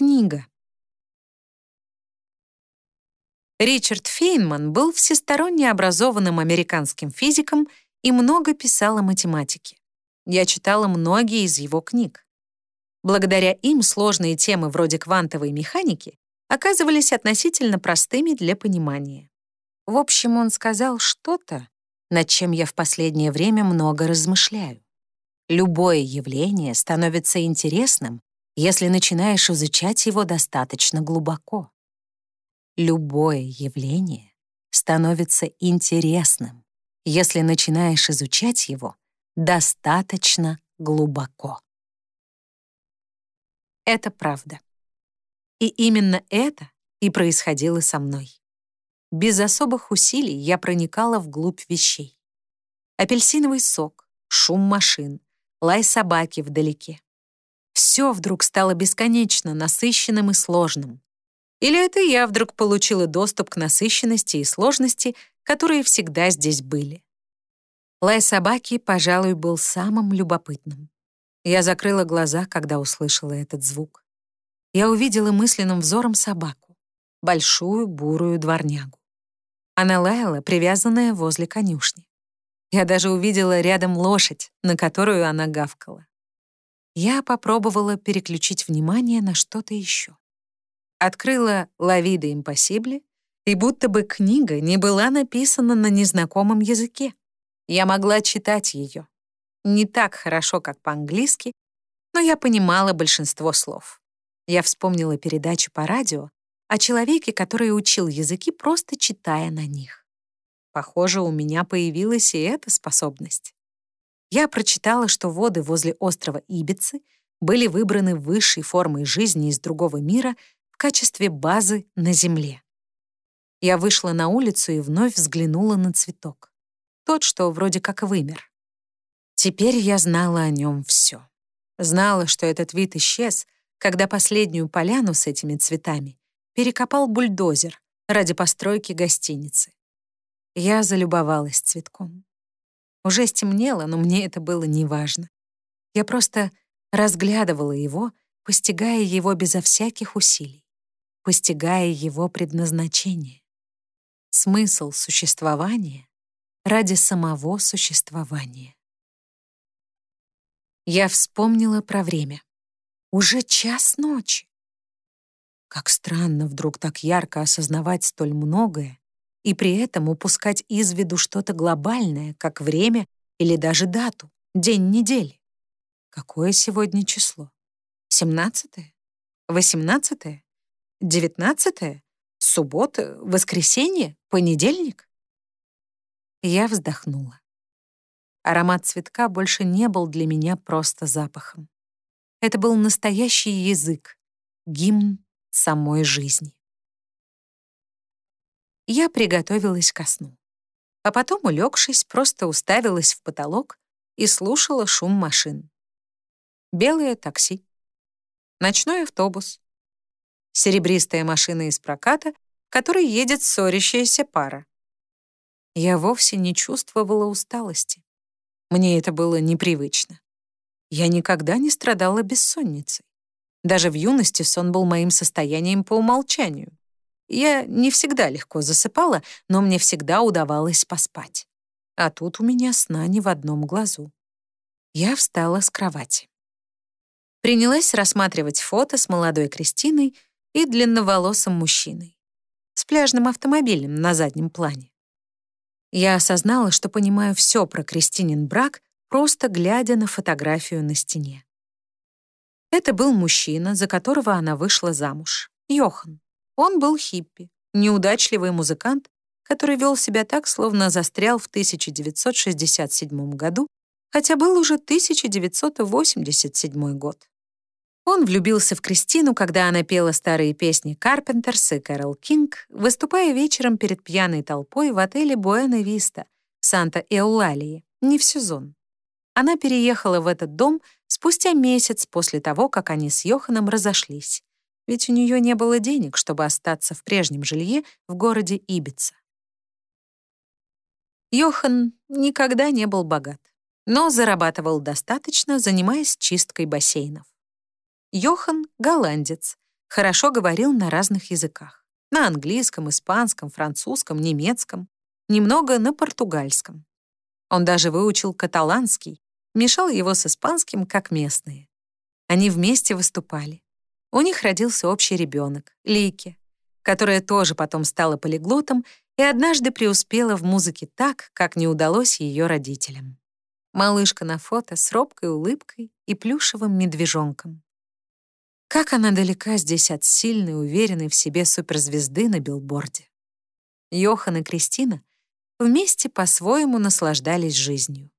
Книга. Ричард Фейнман был всесторонне образованным американским физиком и много писал о математике. Я читала многие из его книг. Благодаря им сложные темы вроде квантовой механики оказывались относительно простыми для понимания. В общем, он сказал что-то, над чем я в последнее время много размышляю. Любое явление становится интересным, если начинаешь изучать его достаточно глубоко. Любое явление становится интересным, если начинаешь изучать его достаточно глубоко. Это правда. И именно это и происходило со мной. Без особых усилий я проникала вглубь вещей. Апельсиновый сок, шум машин, лай собаки вдалеке. Все вдруг стало бесконечно насыщенным и сложным. Или это я вдруг получила доступ к насыщенности и сложности, которые всегда здесь были. Лай собаки, пожалуй, был самым любопытным. Я закрыла глаза, когда услышала этот звук. Я увидела мысленным взором собаку, большую бурую дворнягу. Она лаяла, привязанная возле конюшни. Я даже увидела рядом лошадь, на которую она гавкала. Я попробовала переключить внимание на что-то еще. Открыла «Лавида импосибли», и будто бы книга не была написана на незнакомом языке. Я могла читать ее. Не так хорошо, как по-английски, но я понимала большинство слов. Я вспомнила передачу по радио о человеке, который учил языки, просто читая на них. Похоже, у меня появилась и эта способность. Я прочитала, что воды возле острова Ибицы были выбраны высшей формой жизни из другого мира в качестве базы на Земле. Я вышла на улицу и вновь взглянула на цветок. Тот, что вроде как вымер. Теперь я знала о нем все. Знала, что этот вид исчез, когда последнюю поляну с этими цветами перекопал бульдозер ради постройки гостиницы. Я залюбовалась цветком. Уже стемнело, но мне это было неважно. Я просто разглядывала его, постигая его безо всяких усилий, постигая его предназначение. Смысл существования ради самого существования. Я вспомнила про время. Уже час ночи. Как странно вдруг так ярко осознавать столь многое и при этом упускать из виду что-то глобальное, как время или даже дату, день недели. Какое сегодня число? 17? 18? 19? Суббота? Воскресенье? Понедельник? Я вздохнула. Аромат цветка больше не был для меня просто запахом. Это был настоящий язык, гимн самой жизни я приготовилась ко сну. А потом, улегшись, просто уставилась в потолок и слушала шум машин. Белое такси. Ночной автобус. Серебристая машина из проката, которой едет ссорящаяся пара. Я вовсе не чувствовала усталости. Мне это было непривычно. Я никогда не страдала бессонницей. Даже в юности сон был моим состоянием по умолчанию. Я не всегда легко засыпала, но мне всегда удавалось поспать. А тут у меня сна не в одном глазу. Я встала с кровати. Принялась рассматривать фото с молодой Кристиной и длинноволосым мужчиной. С пляжным автомобилем на заднем плане. Я осознала, что понимаю все про Кристинин брак, просто глядя на фотографию на стене. Это был мужчина, за которого она вышла замуж, Йохан. Он был хиппи, неудачливый музыкант, который вел себя так, словно застрял в 1967 году, хотя был уже 1987 год. Он влюбился в Кристину, когда она пела старые песни Карпентерс и Кэрол Кинг, выступая вечером перед пьяной толпой в отеле Буэна Виста в Санта-Эулалии, не в сезон. Она переехала в этот дом спустя месяц после того, как они с Йоханом разошлись ведь у нее не было денег, чтобы остаться в прежнем жилье в городе Ибица. Йохан никогда не был богат, но зарабатывал достаточно, занимаясь чисткой бассейнов. Йохан — голландец, Хорошо говорил на разных языках. На английском, испанском, французском, немецком, немного на португальском. Он даже выучил каталанский, мешал его с испанским, как местные. Они вместе выступали. У них родился общий ребенок, Лики, которая тоже потом стала полиглотом и однажды преуспела в музыке так, как не удалось ее родителям. Малышка на фото с робкой улыбкой и плюшевым медвежонком. Как она далека здесь от сильной, уверенной в себе суперзвезды на билборде. Йохан и Кристина вместе по-своему наслаждались жизнью.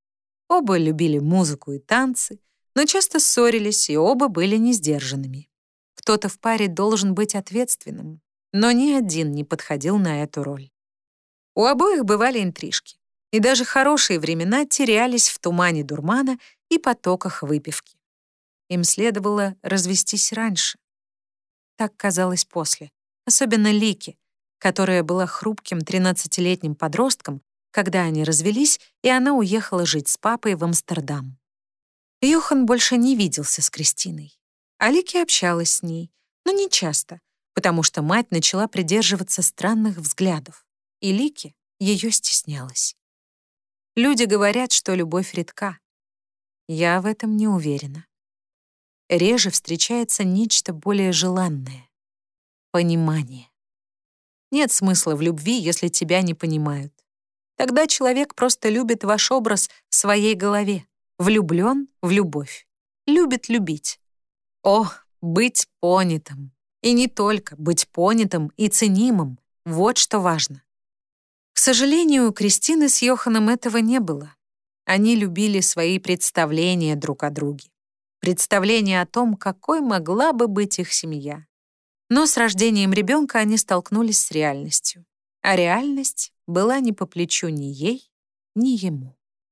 Оба любили музыку и танцы, но часто ссорились, и оба были несдержанными. Кто-то в паре должен быть ответственным, но ни один не подходил на эту роль. У обоих бывали интрижки, и даже хорошие времена терялись в тумане дурмана и потоках выпивки. Им следовало развестись раньше. Так казалось после, особенно Лики, которая была хрупким 13-летним подростком, когда они развелись, и она уехала жить с папой в Амстердам. Йохан больше не виделся с Кристиной. Алики общалась с ней, но не часто, потому что мать начала придерживаться странных взглядов, и Лики ее стеснялась. Люди говорят, что любовь редка. Я в этом не уверена. Реже встречается нечто более желанное — понимание. Нет смысла в любви, если тебя не понимают. Тогда человек просто любит ваш образ в своей голове, влюблен в любовь, любит любить. О, быть понятым. И не только быть понятым и ценимым. Вот что важно. К сожалению, у Кристины с Йоханом этого не было. Они любили свои представления друг о друге. Представления о том, какой могла бы быть их семья. Но с рождением ребенка они столкнулись с реальностью. А реальность была не по плечу ни ей, ни ему.